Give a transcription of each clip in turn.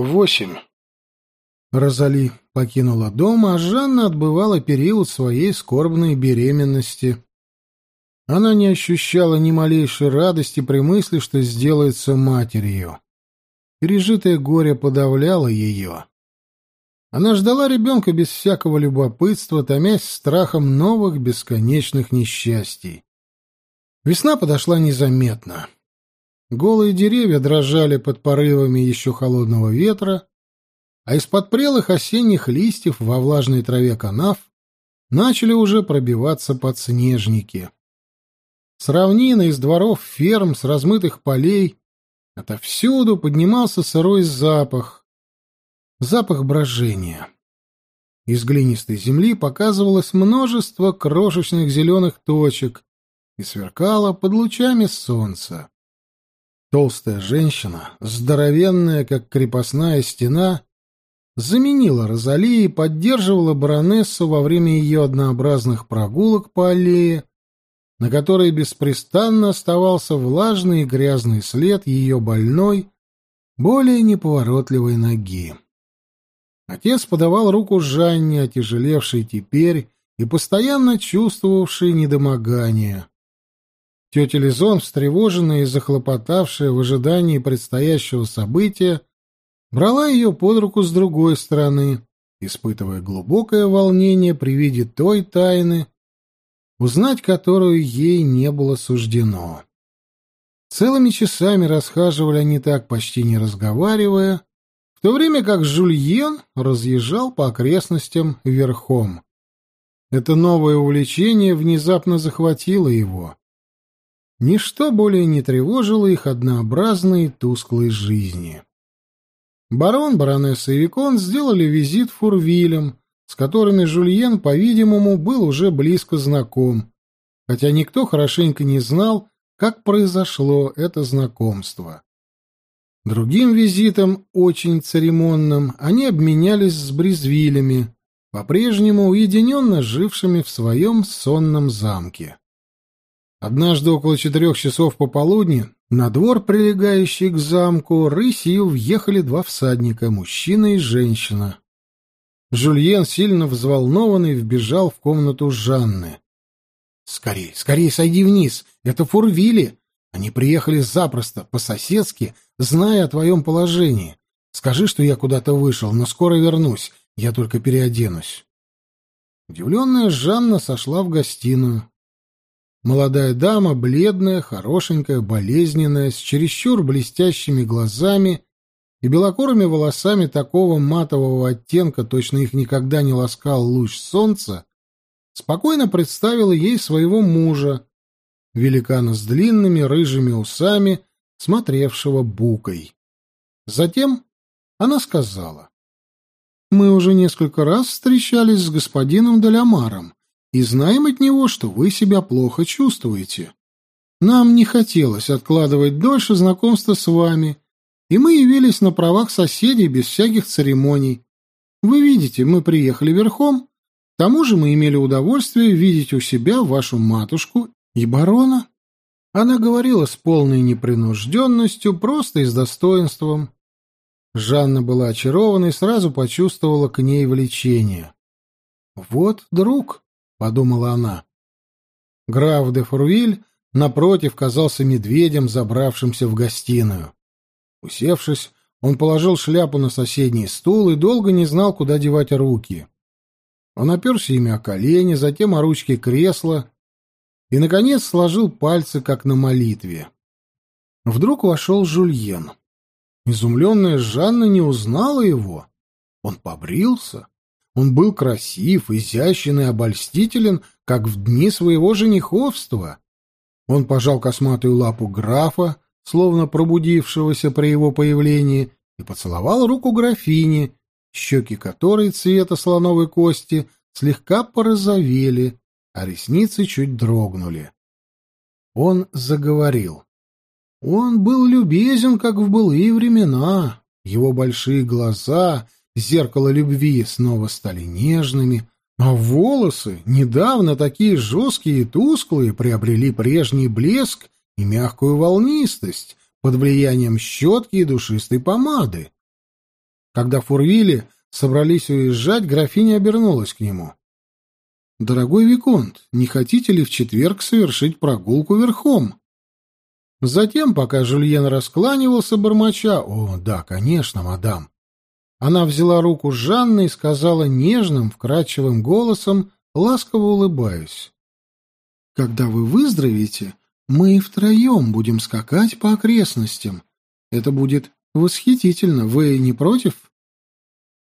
Восемь. Розали покинула дом, а Жанна отбывала период своей скорбной беременности. Она не ощущала ни малейшей радости при мысли, что сделается матерью. Пережитое горе подавляло ее. Она ждала ребенка без всякого любопытства, томясь страхом новых бесконечных несчастий. Весна подошла незаметно. Голые деревья дрожали под порывами еще холодного ветра, а из-под прелых осенних листьев во влажной траве канав начали уже пробиваться подснежники. С равнины, из дворов ферм, с размытых полей отовсюду поднимался сырой запах, запах брожения. Из глинистой земли показывалось множество крошечных зеленых точек и сверкало под лучами солнца. Толстая женщина, здоровенная, как крепостная стена, заменила Розали и поддерживала баронессу во время ее однообразных прогулок по аллее, на которой беспрестанно оставался влажный и грязный след ее больной, более неповоротливой ноги. Отец подавал руку Жанне, отяжелевшей теперь и постоянно чувствовавшей недомогание. Тетя Лизон, встревоженная и захлопотавшая в ожидании предстоящего события, брала ее под руку с другой стороны, испытывая глубокое волнение при виде той тайны, узнать которую ей не было суждено. Целыми часами расхаживали они так, почти не разговаривая, в то время как Жульен разъезжал по окрестностям верхом. Это новое увлечение внезапно захватило его. Ничто более не тревожило их однообразной тусклой жизни. Барон, баронесса и Викон сделали визит Фурвилям, с которыми Жульен, по-видимому, был уже близко знаком, хотя никто хорошенько не знал, как произошло это знакомство. Другим визитом, очень церемонным, они обменялись с Брезвилями, по-прежнему уединенно жившими в своем сонном замке. Однажды около четырех часов пополудни на двор, прилегающий к замку, рысью въехали два всадника, мужчина и женщина. Жульен, сильно взволнованный, вбежал в комнату Жанны. «Скорей, скорей сойди вниз! Это Фурвили! Они приехали запросто, по-соседски, зная о твоем положении. Скажи, что я куда-то вышел, но скоро вернусь, я только переоденусь». Удивленная Жанна сошла в гостиную. Молодая дама, бледная, хорошенькая, болезненная, с чересчур блестящими глазами и белокурыми волосами такого матового оттенка, точно их никогда не ласкал луч солнца, спокойно представила ей своего мужа, великана с длинными рыжими усами, смотревшего букой. Затем она сказала, «Мы уже несколько раз встречались с господином Далямаром, и знаем от него, что вы себя плохо чувствуете. Нам не хотелось откладывать дольше знакомства с вами, и мы явились на правах соседей без всяких церемоний. Вы видите, мы приехали верхом, к тому же мы имели удовольствие видеть у себя вашу матушку и барона. Она говорила с полной непринужденностью, просто и с достоинством. Жанна была очарована и сразу почувствовала к ней влечение. «Вот друг», подумала она. Граф де Фурвиль, напротив, казался медведем, забравшимся в гостиную. Усевшись, он положил шляпу на соседний стул и долго не знал, куда девать руки. Он оперся ими о колени, затем о ручки кресла и, наконец, сложил пальцы, как на молитве. Вдруг вошел Жульен. Изумленная Жанна не узнала его. Он побрился, он был красив, изящен и обольстителен, как в дни своего жениховства. Он пожал косматую лапу графа, словно пробудившегося при его появлении, и поцеловал руку графини, щеки которой цвета слоновой кости слегка порозовели, а ресницы чуть дрогнули. Он заговорил. Он был любезен, как в былые времена. Его большие глаза — зеркало любви снова стали нежными, а волосы, недавно такие жесткие и тусклые, приобрели прежний блеск и мягкую волнистость под влиянием щетки и душистой помады. Когда Фурвили собрались уезжать, графиня обернулась к нему. «Дорогой Виконт, не хотите ли в четверг совершить прогулку верхом?» Затем, пока Жульен раскланивался, бормоча, «О, да, конечно, мадам», она взяла руку Жанны и сказала нежным, вкрадчивым голосом, ласково улыбаясь. «Когда вы выздоровеете, мы и втроем будем скакать по окрестностям. Это будет восхитительно. Вы не против?»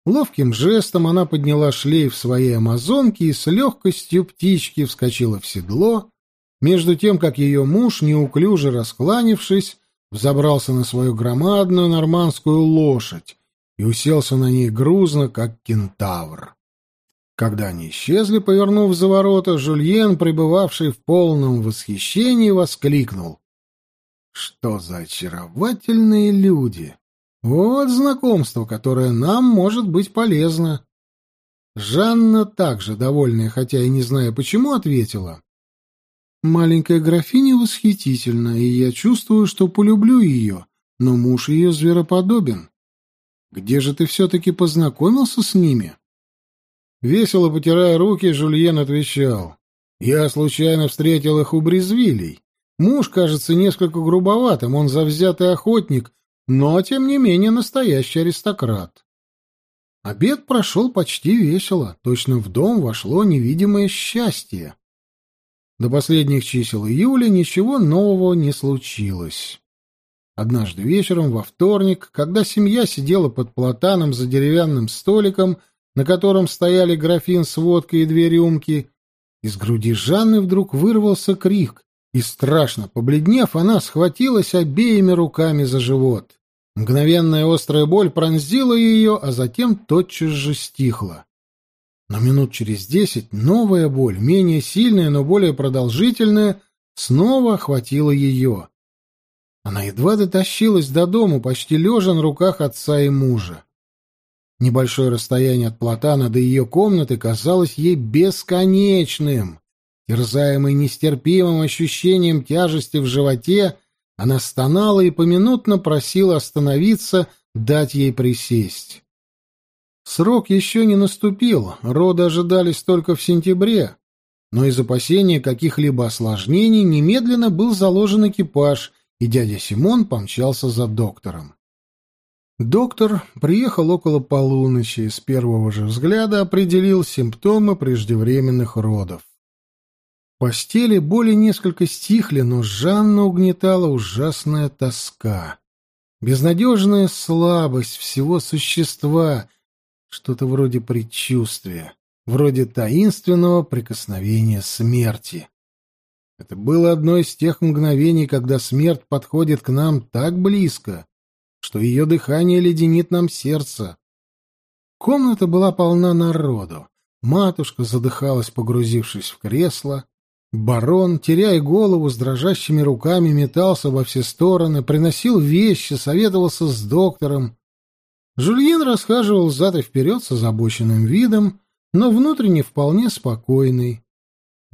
Ловким жестом она подняла шлейф своей амазонки и с легкостью птички вскочила в седло, между тем, как ее муж, неуклюже раскланившись, взобрался на свою громадную нормандскую лошадь и уселся на ней грузно, как кентавр. Когда они исчезли, повернув за ворота, Жульен, пребывавший в полном восхищении, воскликнул. «Что за очаровательные люди! Вот знакомство, которое нам может быть полезно!» Жанна, также довольная, хотя и не зная почему, ответила. «Маленькая графиня восхитительна, и я чувствую, что полюблю ее, но муж ее звероподобен. Где же ты все-таки познакомился с ними?» Весело потирая руки, Жульен отвечал. «Я случайно встретил их у Брезвилей. Муж кажется несколько грубоватым, он завзятый охотник, но, тем не менее, настоящий аристократ». Обед прошел почти весело, точно в дом вошло невидимое счастье. До последних чисел июля ничего нового не случилось. Однажды вечером во вторник, когда семья сидела под платаном за деревянным столиком, на котором стояли графин с водкой и две рюмки, из груди Жанны вдруг вырвался крик, и, страшно побледнев, она схватилась обеими руками за живот. Мгновенная острая боль пронзила ее, а затем тотчас же стихла. Но минут через десять новая боль, менее сильная, но более продолжительная, снова охватила ее. Она едва дотащилась до дому, почти лежа на руках отца и мужа. Небольшое расстояние от Платана до ее комнаты казалось ей бесконечным. Терзаемой нестерпимым ощущением тяжести в животе, она стонала и поминутно просила остановиться, дать ей присесть. Срок еще не наступил, роды ожидались только в сентябре, но из опасения каких-либо осложнений немедленно был заложен экипаж — и дядя Симон помчался за доктором. Доктор приехал около полуночи и с первого же взгляда определил симптомы преждевременных родов. В постели боли несколько стихли, но Жанна угнетала ужасная тоска. Безнадежная слабость всего существа, что-то вроде предчувствия, вроде таинственного прикосновения смерти. Это было одно из тех мгновений, когда смерть подходит к нам так близко, что ее дыхание леденит нам сердце. Комната была полна народу. Матушка задыхалась, погрузившись в кресло. Барон, теряя голову, с дрожащими руками метался во все стороны, приносил вещи, советовался с доктором. Жульен расхаживал зад и вперед с озабоченным видом, но внутренне вполне спокойный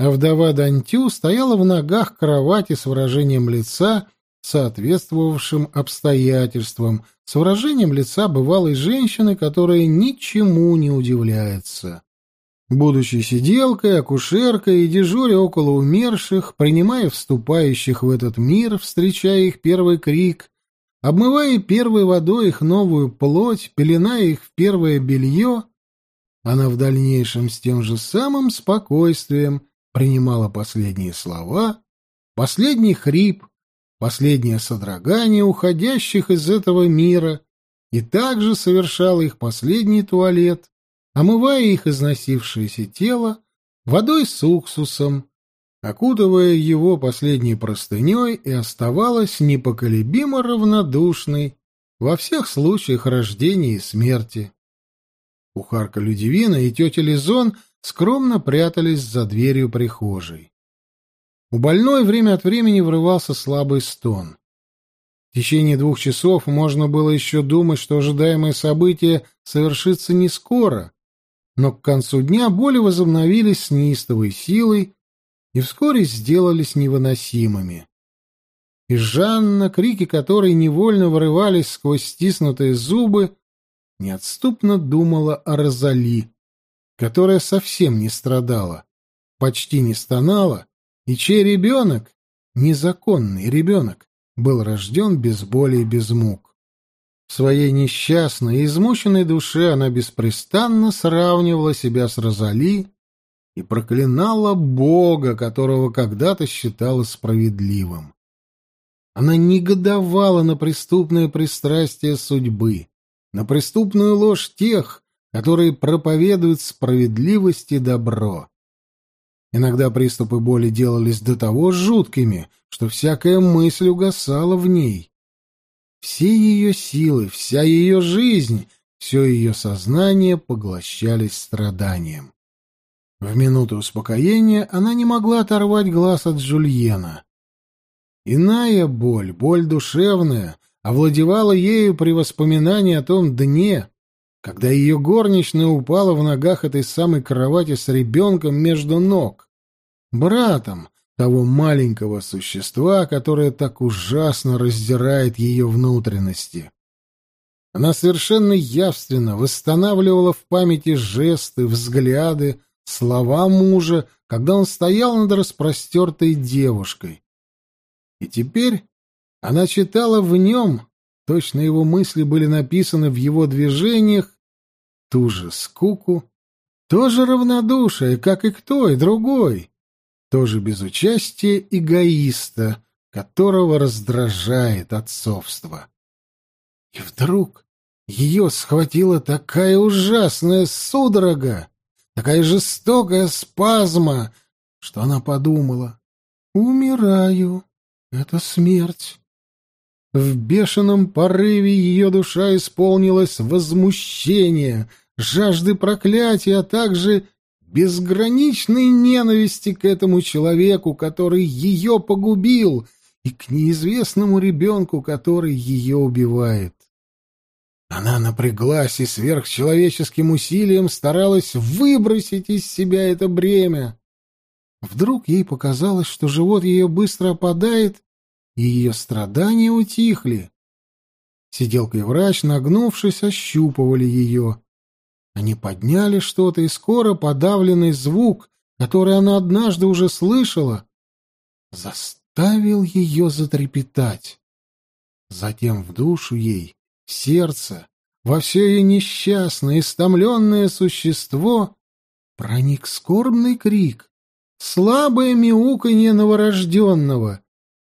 а вдова Дантю стояла в ногах кровати с выражением лица, соответствовавшим обстоятельствам, с выражением лица бывалой женщины, которая ничему не удивляется. Будучи сиделкой, акушеркой и дежуря около умерших, принимая вступающих в этот мир, встречая их первый крик, обмывая первой водой их новую плоть, пеленая их в первое белье, она в дальнейшем с тем же самым спокойствием принимала последние слова, последний хрип, последнее содрогание уходящих из этого мира и также совершала их последний туалет, омывая их износившееся тело водой с уксусом, окутывая его последней простыней и оставалась непоколебимо равнодушной во всех случаях рождения и смерти. Кухарка Людивина и тетя Лизон — скромно прятались за дверью прихожей. У больной время от времени врывался слабый стон. В течение двух часов можно было еще думать, что ожидаемое событие совершится не скоро, но к концу дня боли возобновились с неистовой силой и вскоре сделались невыносимыми. И Жанна, крики которой невольно вырывались сквозь стиснутые зубы, неотступно думала о Розали, которая совсем не страдала, почти не стонала, и чей ребенок, незаконный ребенок, был рожден без боли и без мук. В своей несчастной и измученной душе она беспрестанно сравнивала себя с Розали и проклинала Бога, которого когда-то считала справедливым. Она негодовала на преступное пристрастие судьбы, на преступную ложь тех, которые проповедуют справедливость и добро. Иногда приступы боли делались до того жуткими, что всякая мысль угасала в ней. Все ее силы, вся ее жизнь, все ее сознание поглощались страданием. В минуту успокоения она не могла оторвать глаз от Жульена. Иная боль, боль душевная, овладевала ею при воспоминании о том дне, когда ее горничная упала в ногах этой самой кровати с ребенком между ног, братом того маленького существа, которое так ужасно раздирает ее внутренности. Она совершенно явственно восстанавливала в памяти жесты, взгляды, слова мужа, когда он стоял над распростертой девушкой. И теперь она читала в нем, точно его мысли были написаны в его движениях, ту же скуку, тоже равнодушие, как и кто и другой, тоже без участия эгоиста, которого раздражает отцовство. И вдруг ее схватила такая ужасная судорога, такая жестокая спазма, что она подумала «Умираю, это смерть». В бешеном порыве ее душа исполнилась возмущения, жажды проклятия, а также безграничной ненависти к этому человеку, который ее погубил, и к неизвестному ребенку, который ее убивает. Она напряглась и сверхчеловеческим усилием старалась выбросить из себя это бремя. Вдруг ей показалось, что живот ее быстро опадает, и ее страдания утихли. Сиделка и врач, нагнувшись, ощупывали ее. Они подняли что-то, и скоро подавленный звук, который она однажды уже слышала, заставил ее затрепетать. Затем в душу ей, в сердце, во все ее несчастное, истомленное существо проник скорбный крик, слабое мяуканье новорожденного,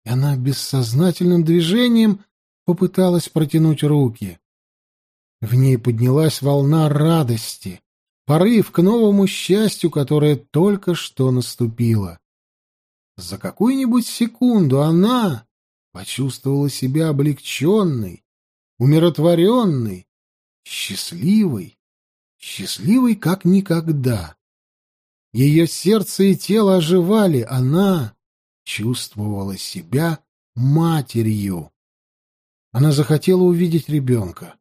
и она бессознательным движением попыталась протянуть руки. В ней поднялась волна радости, порыв к новому счастью, которое только что наступило. За какую-нибудь секунду она почувствовала себя облегченной, умиротворенной, счастливой, счастливой как никогда. Ее сердце и тело оживали, она чувствовала себя матерью. Она захотела увидеть ребенка.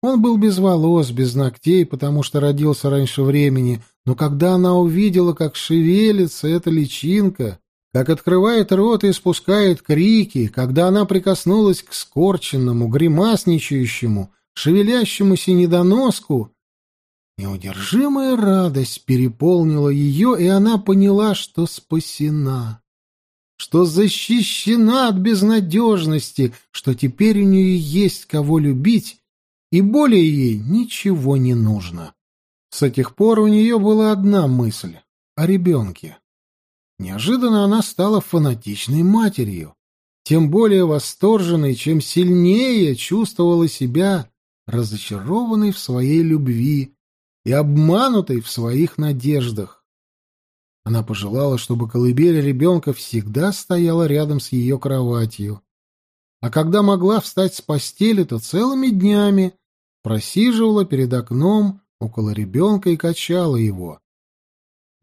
Он был без волос, без ногтей, потому что родился раньше времени, но когда она увидела, как шевелится эта личинка, как открывает рот и испускает крики, когда она прикоснулась к скорченному, гримасничающему, шевелящемуся недоноску, неудержимая радость переполнила ее, и она поняла, что спасена что защищена от безнадежности, что теперь у нее есть кого любить, и более ей ничего не нужно. С тех пор у нее была одна мысль — о ребенке. Неожиданно она стала фанатичной матерью, тем более восторженной, чем сильнее чувствовала себя разочарованной в своей любви и обманутой в своих надеждах. Она пожелала, чтобы колыбель ребенка всегда стояла рядом с ее кроватью. А когда могла встать с постели, то целыми днями просиживала перед окном около ребенка и качала его.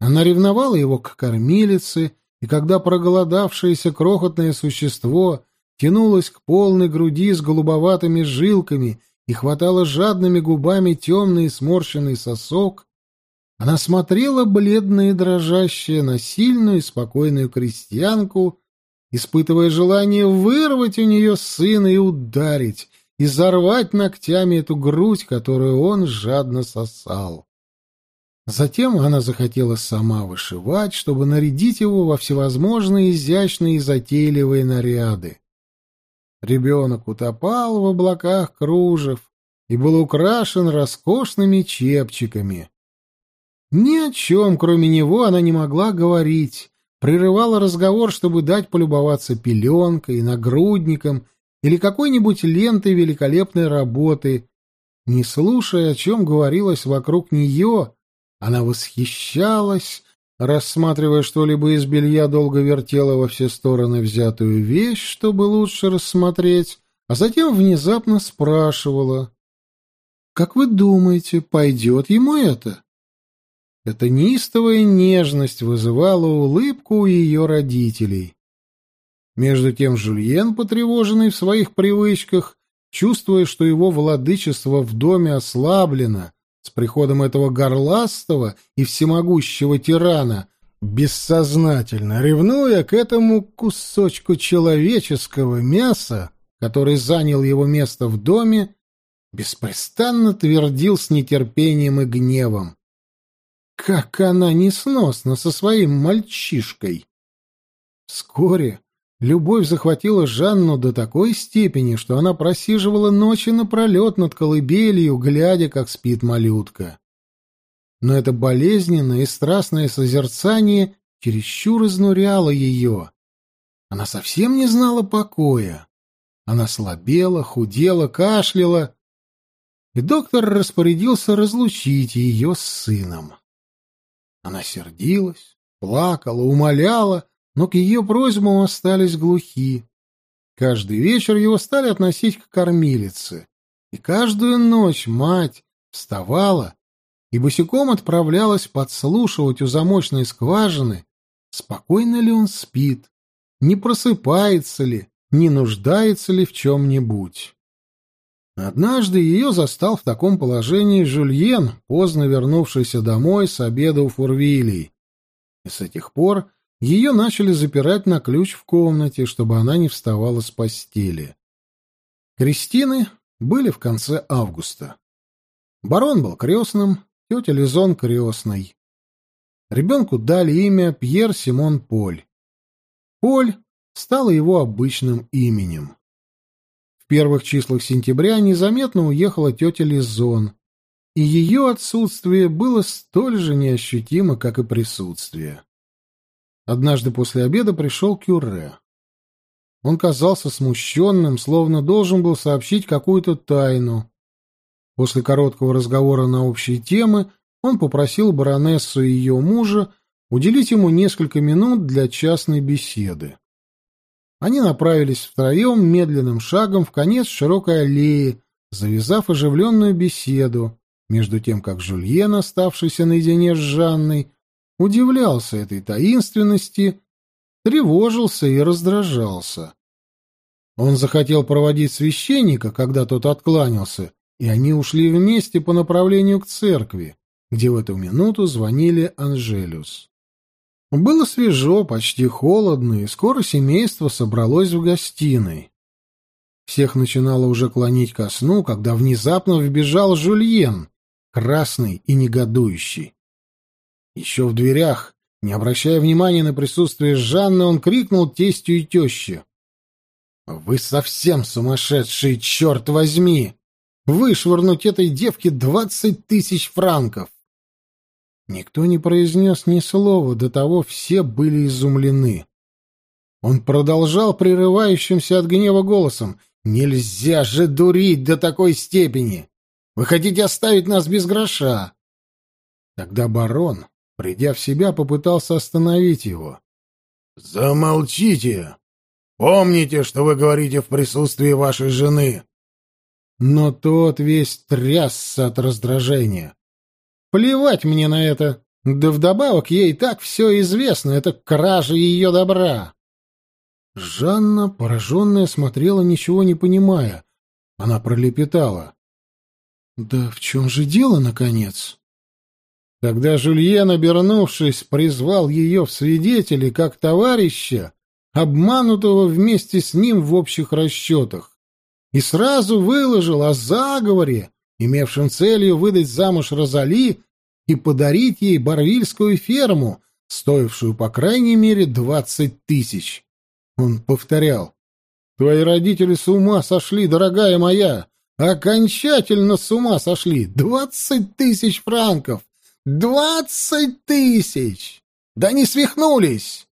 Она ревновала его к кормилице, и когда проголодавшееся крохотное существо тянулось к полной груди с голубоватыми жилками и хватало жадными губами темный сморщенный сосок, она смотрела бледная и дрожащая на сильную и спокойную крестьянку, испытывая желание вырвать у нее сына и ударить, и зарвать ногтями эту грудь, которую он жадно сосал. Затем она захотела сама вышивать, чтобы нарядить его во всевозможные изящные и затейливые наряды. Ребенок утопал в облаках кружев и был украшен роскошными чепчиками. Ни о чем, кроме него, она не могла говорить, прерывала разговор, чтобы дать полюбоваться пеленкой, нагрудником или какой-нибудь лентой великолепной работы. Не слушая, о чем говорилось вокруг нее, она восхищалась, рассматривая что-либо из белья, долго вертела во все стороны взятую вещь, чтобы лучше рассмотреть, а затем внезапно спрашивала. «Как вы думаете, пойдет ему это?» Эта неистовая нежность вызывала улыбку у ее родителей. Между тем Жульен, потревоженный в своих привычках, чувствуя, что его владычество в доме ослаблено, с приходом этого горластого и всемогущего тирана, бессознательно ревнуя к этому кусочку человеческого мяса, который занял его место в доме, беспрестанно твердил с нетерпением и гневом. Как она несносна со своим мальчишкой! Вскоре любовь захватила Жанну до такой степени, что она просиживала ночи напролет над колыбелью, глядя, как спит малютка. Но это болезненное и страстное созерцание чересчур изнуряло ее. Она совсем не знала покоя. Она слабела, худела, кашляла, и доктор распорядился разлучить ее с сыном. Она сердилась, плакала, умоляла, но к ее просьбам остались глухи. Каждый вечер его стали относить к кормилице, и каждую ночь мать вставала и босиком отправлялась подслушивать у замочной скважины, спокойно ли он спит, не просыпается ли, не нуждается ли в чем-нибудь. Однажды ее застал в таком положении Жюльен, поздно вернувшийся домой с обеда у Фурвилей. И с этих пор ее начали запирать на ключ в комнате, чтобы она не вставала с постели. Кристины были в конце августа. Барон был крестным, тетя Лизон крестной. Ребенку дали имя Пьер Симон Поль. Поль стало его обычным именем. В первых числах сентября незаметно уехала тетя Лизон, и ее отсутствие было столь же неощутимо, как и присутствие. Однажды после обеда пришел Кюре. Он казался смущенным, словно должен был сообщить какую-то тайну. После короткого разговора на общие темы он попросил баронессу и ее мужа уделить ему несколько минут для частной беседы. Они направились втроем медленным шагом в конец широкой аллеи, завязав оживленную беседу, между тем как Жульен, оставшийся наедине с Жанной, удивлялся этой таинственности, тревожился и раздражался. Он захотел проводить священника, когда тот откланялся, и они ушли вместе по направлению к церкви, где в эту минуту звонили Анжелюс. Было свежо, почти холодно, и скоро семейство собралось в гостиной. Всех начинало уже клонить ко сну, когда внезапно вбежал Жульен, красный и негодующий. Еще в дверях, не обращая внимания на присутствие Жанны, он крикнул тестью и теще. «Вы совсем сумасшедшие, черт возьми! Вышвырнуть этой девке двадцать тысяч франков!» Никто не произнес ни слова, до того все были изумлены. Он продолжал прерывающимся от гнева голосом. «Нельзя же дурить до такой степени! Вы хотите оставить нас без гроша!» Тогда барон, придя в себя, попытался остановить его. «Замолчите! Помните, что вы говорите в присутствии вашей жены!» Но тот весь трясся от раздражения. Плевать мне на это. Да вдобавок ей так все известно, это кража ее добра. Жанна, пораженная, смотрела, ничего не понимая. Она пролепетала. «Да в чем же дело, наконец?» Тогда Жульен, обернувшись, призвал ее в свидетели как товарища, обманутого вместе с ним в общих расчетах, и сразу выложил о заговоре, имевшем целью выдать замуж Розали и подарить ей Барвильскую ферму, стоившую по крайней мере двадцать тысяч. Он повторял. «Твои родители с ума сошли, дорогая моя! Окончательно с ума сошли! Двадцать тысяч франков! Двадцать тысяч! Да не свихнулись!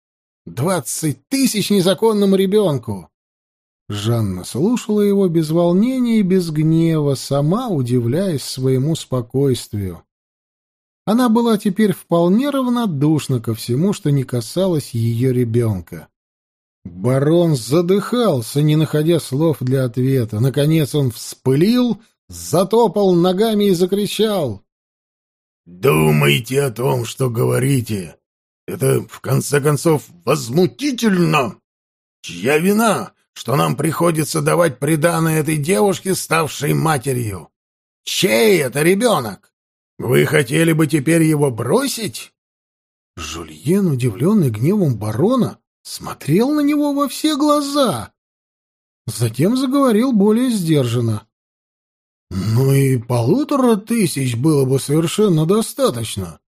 Двадцать тысяч незаконному ребенку!» Жанна слушала его без волнения и без гнева, сама удивляясь своему спокойствию. Она была теперь вполне равнодушна ко всему, что не касалось ее ребенка. Барон задыхался, не находя слов для ответа. Наконец он вспылил, затопал ногами и закричал. «Думайте о том, что говорите. Это, в конце концов, возмутительно. Чья вина, что нам приходится давать приданое этой девушке, ставшей матерью? Чей это ребенок? Вы хотели бы теперь его бросить?» Жульен, удивленный гневом барона, смотрел на него во все глаза. Затем заговорил более сдержанно. «Ну и полутора тысяч было бы совершенно достаточно.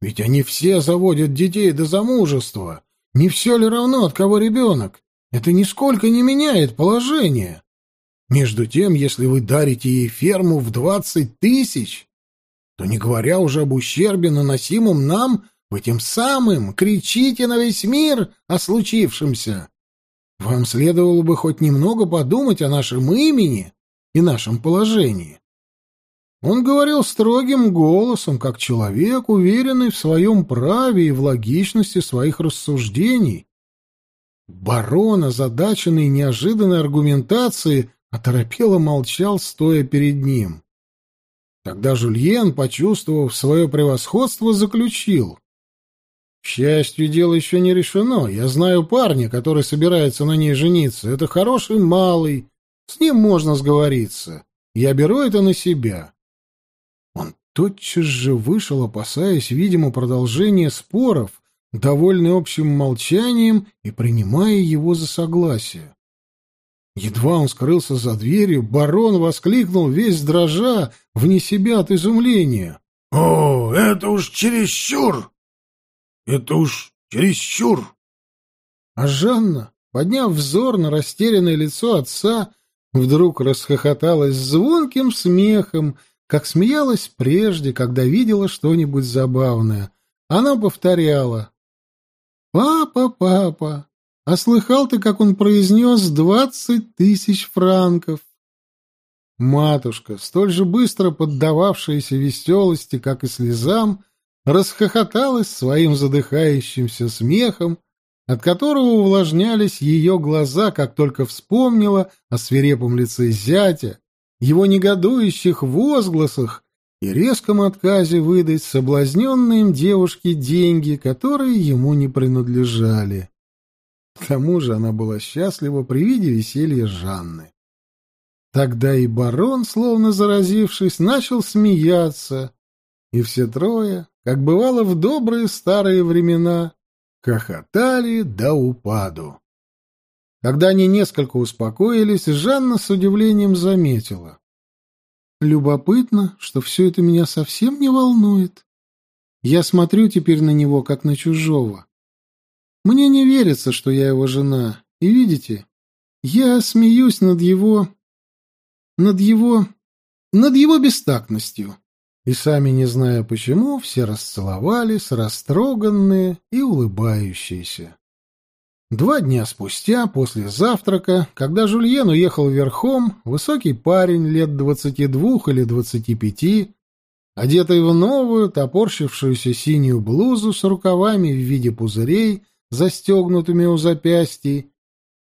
Ведь они все заводят детей до замужества. Не все ли равно, от кого ребенок? Это нисколько не меняет положение. Между тем, если вы дарите ей ферму в двадцать тысяч, то, не говоря уже об ущербе, наносимом нам, вы тем самым кричите на весь мир о случившемся. Вам следовало бы хоть немного подумать о нашем имени и нашем положении. Он говорил строгим голосом, как человек, уверенный в своем праве и в логичности своих рассуждений. Барон, озадаченный неожиданной аргументацией, оторопело молчал, стоя перед ним. Тогда Жульен, почувствовав свое превосходство, заключил. К счастью, дело еще не решено. Я знаю парня, который собирается на ней жениться. Это хороший малый. С ним можно сговориться. Я беру это на себя. Он тотчас же вышел, опасаясь, видимо, продолжения споров, довольный общим молчанием и принимая его за согласие. Едва он скрылся за дверью, барон воскликнул весь дрожа, вне себя от изумления. — О, это уж чересчур! Это уж чересчур. А Жанна, подняв взор на растерянное лицо отца, вдруг расхохоталась звонким смехом, как смеялась прежде, когда видела что-нибудь забавное. Она повторяла. «Папа, папа, а слыхал ты, как он произнес двадцать тысяч франков?» Матушка, столь же быстро поддававшаяся веселости, как и слезам, расхохоталась своим задыхающимся смехом, от которого увлажнялись ее глаза, как только вспомнила о свирепом лице зятя, его негодующих возгласах и резком отказе выдать соблазненной им девушке деньги, которые ему не принадлежали. К тому же она была счастлива при виде веселья Жанны. Тогда и барон, словно заразившись, начал смеяться, и все трое, как бывало в добрые старые времена, хохотали до упаду. Когда они несколько успокоились, Жанна с удивлением заметила. «Любопытно, что все это меня совсем не волнует. Я смотрю теперь на него, как на чужого. Мне не верится, что я его жена, и видите, я смеюсь над его... над его... над его бестактностью. И сами, не зная почему, все расцеловались, растроганные и улыбающиеся. Два дня спустя, после завтрака, когда Жульен уехал верхом, высокий парень лет двадцати двух или двадцати пяти, одетый в новую, топорщившуюся синюю блузу с рукавами в виде пузырей, застегнутыми у запястья,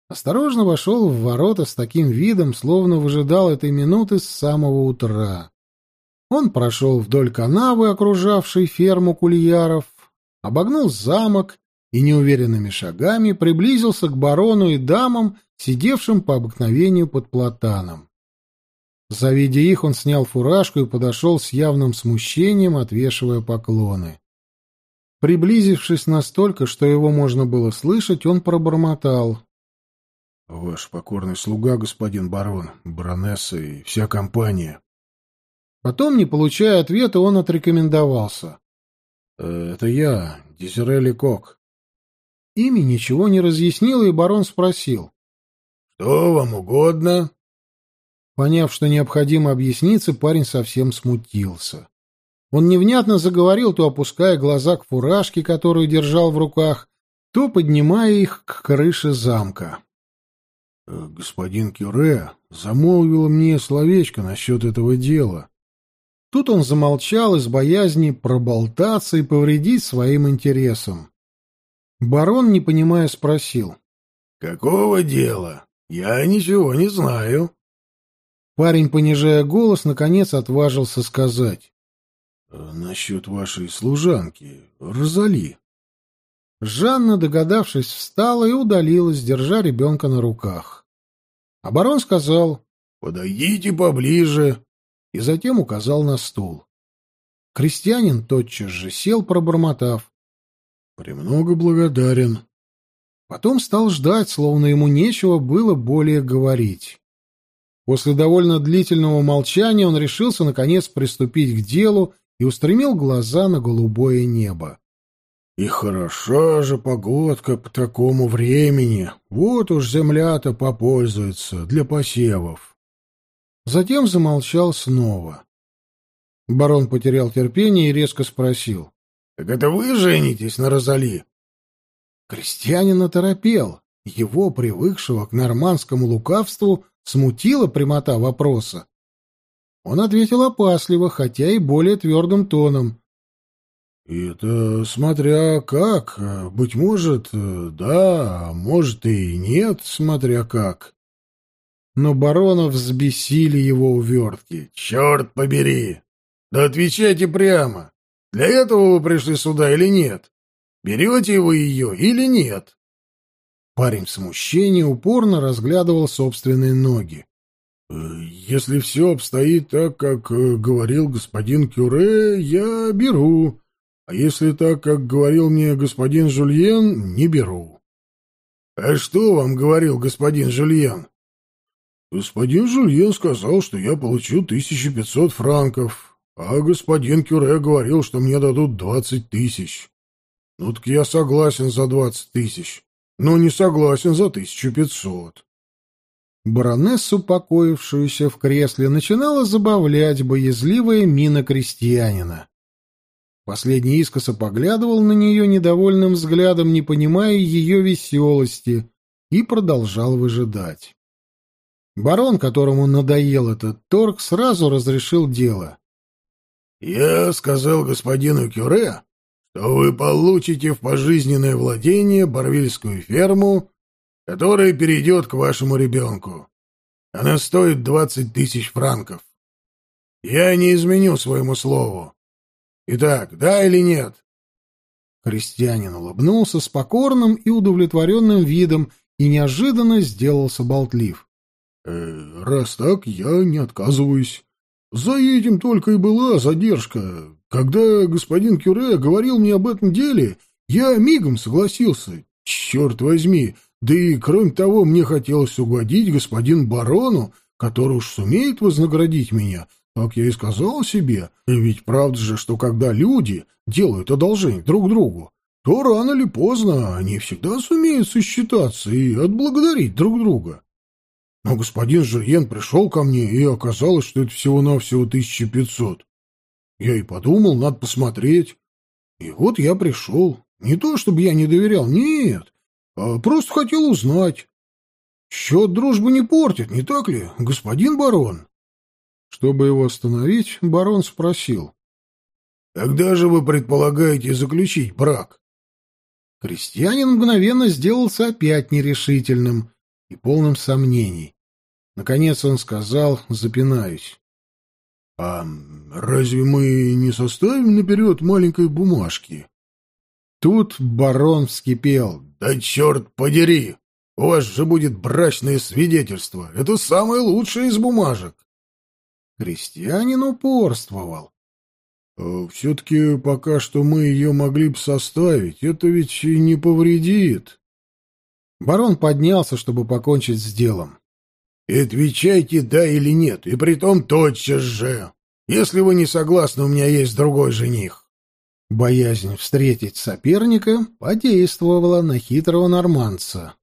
осторожно вошел в ворота с таким видом, словно выжидал этой минуты с самого утра. Он прошел вдоль канавы, окружавшей ферму кульяров, обогнул замок и неуверенными шагами приблизился к барону и дамам, сидевшим по обыкновению под платаном. Завидя их, он снял фуражку и подошел с явным смущением, отвешивая поклоны. Приблизившись настолько, что его можно было слышать, он пробормотал. Ваш покорный слуга, господин барон, баронесса и вся компания. Потом, не получая ответа, он отрекомендовался. «Э, «Это я, Дезирели Кок». Имя ничего не разъяснило, и барон спросил. «Что вам угодно?» Поняв, что необходимо объясниться, парень совсем смутился. Он невнятно заговорил, то опуская глаза к фуражке, которую держал в руках, то поднимая их к крыше замка. Э, «Господин Кюре замолвил мне словечко насчет этого дела». Тут он замолчал из боязни проболтаться и повредить своим интересам. Барон, не понимая, спросил. «Какого дела? Я ничего не знаю». Парень, понижая голос, наконец отважился сказать. «Э, «Насчет вашей служанки, Розали». Жанна, догадавшись, встала и удалилась, держа ребенка на руках. А барон сказал «Подойдите поближе», и затем указал на стул. Крестьянин тотчас же сел, пробормотав. «Премного благодарен». Потом стал ждать, словно ему нечего было более говорить. После довольно длительного молчания он решился, наконец, приступить к делу и устремил глаза на голубое небо. И хороша же погодка по такому времени. Вот уж земля-то попользуется для посевов. Затем замолчал снова. Барон потерял терпение и резко спросил. — Так это вы женитесь на Розали? Крестьянин оторопел. Его, привыкшего к нормандскому лукавству, смутила прямота вопроса. Он ответил опасливо, хотя и более твердым тоном. «Это смотря как. Быть может, да, а может и нет, смотря как». Но баронов взбесили его увертки. «Черт побери! Да отвечайте прямо. Для этого вы пришли сюда или нет? Берете вы ее или нет?» Парень в смущении упорно разглядывал собственные ноги. «Э, «Если все обстоит так, как э, говорил господин Кюре, я беру», а если так, как говорил мне господин Жульен, не беру. — А что вам говорил господин Жульен? — Господин Жульен сказал, что я получу 1500 франков, а господин Кюре говорил, что мне дадут 20 тысяч. Ну так я согласен за 20 тысяч, но не согласен за 1500. Баронессу, покоившуюся в кресле, начинала забавлять боязливая мина крестьянина. Последний искоса поглядывал на нее недовольным взглядом, не понимая ее веселости, и продолжал выжидать. Барон, которому надоел этот торг, сразу разрешил дело. — Я сказал господину Кюре, что вы получите в пожизненное владение Барвильскую ферму, которая перейдет к вашему ребенку. Она стоит двадцать тысяч франков. Я не изменю своему слову. Итак, да или нет? Крестьянин улыбнулся с покорным и удовлетворенным видом и неожиданно сделался болтлив. «Э, «Раз так, я не отказываюсь. За этим только и была задержка. Когда господин Кюре говорил мне об этом деле, я мигом согласился. Черт возьми! Да и, кроме того, мне хотелось угодить господин барону, который уж сумеет вознаградить меня так я и сказал себе. Ведь правда же, что когда люди делают одолжение друг другу, то рано или поздно они всегда сумеют сосчитаться и отблагодарить друг друга. Но господин Жульен пришел ко мне, и оказалось, что это всего-навсего 1500. Я и подумал, надо посмотреть. И вот я пришел. Не то, чтобы я не доверял, нет, а просто хотел узнать. Счет дружбы не портит, не так ли, господин барон? Чтобы его остановить, барон спросил. «Когда же вы предполагаете заключить брак?» Крестьянин мгновенно сделался опять нерешительным и полным сомнений. Наконец он сказал, запинаясь. «А разве мы не составим наперед маленькой бумажки?» Тут барон вскипел. «Да черт подери! У вас же будет брачное свидетельство. Это самое лучшее из бумажек. Крестьянин упорствовал. «Э, «Все-таки пока что мы ее могли бы составить. Это ведь и не повредит». Барон поднялся, чтобы покончить с делом. «Отвечайте «да» или «нет», и притом тотчас же. Если вы не согласны, у меня есть другой жених». Боязнь встретить соперника подействовала на хитрого норманца.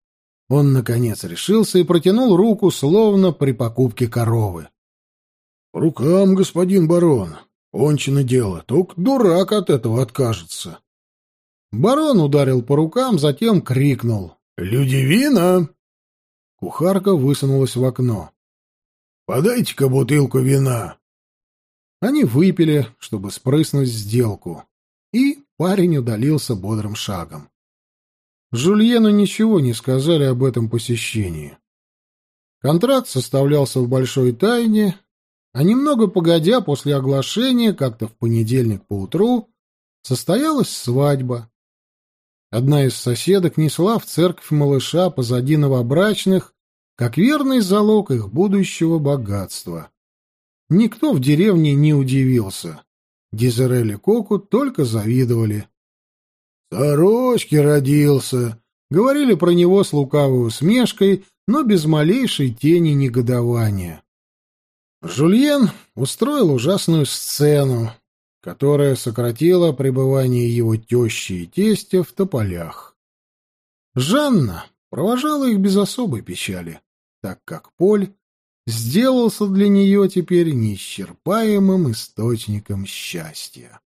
Он, наконец, решился и протянул руку, словно при покупке коровы. — Рукам, господин барон. Кончено дело. Только дурак от этого откажется. Барон ударил по рукам, затем крикнул. «Людивина!» Кухарка высунулась в окно. «Подайте-ка бутылку вина!» Они выпили, чтобы спрыснуть сделку, и парень удалился бодрым шагом. Жульену ничего не сказали об этом посещении. Контракт составлялся в большой тайне, а немного погодя после оглашения, как-то в понедельник поутру, состоялась свадьба. Одна из соседок несла в церковь малыша позади новобрачных, как верный залог их будущего богатства. Никто в деревне не удивился. Дизерель и Коку только завидовали. «Сорочки родился!» — говорили про него с лукавой усмешкой, но без малейшей тени негодования. Жульен устроил ужасную сцену, которая сократила пребывание его тещи и тестя в тополях. Жанна провожала их без особой печали, так как Поль сделался для нее теперь неисчерпаемым источником счастья.